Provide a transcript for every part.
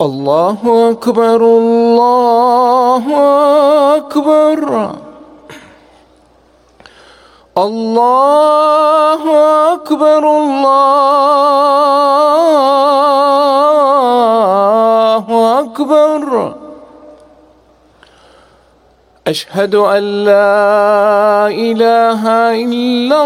الله أكبر الله أكبر الله أكبر الله أكبر أشهد أن لا إله إلا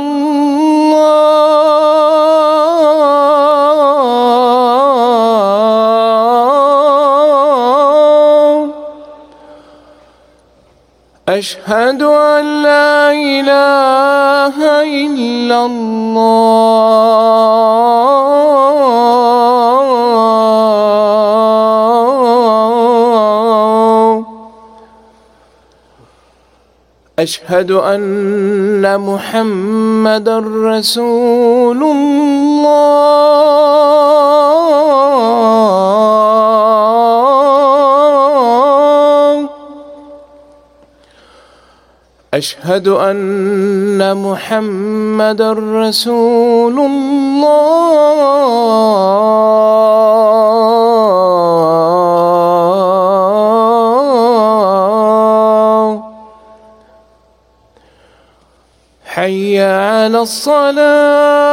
أشهد أن لا إله إلا الله. أشهد أن محمد رسول الله. أشهد أن محمد رسول الله. حي على الصلاة.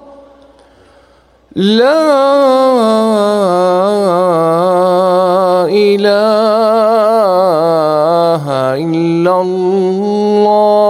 لا الہ الا اللہ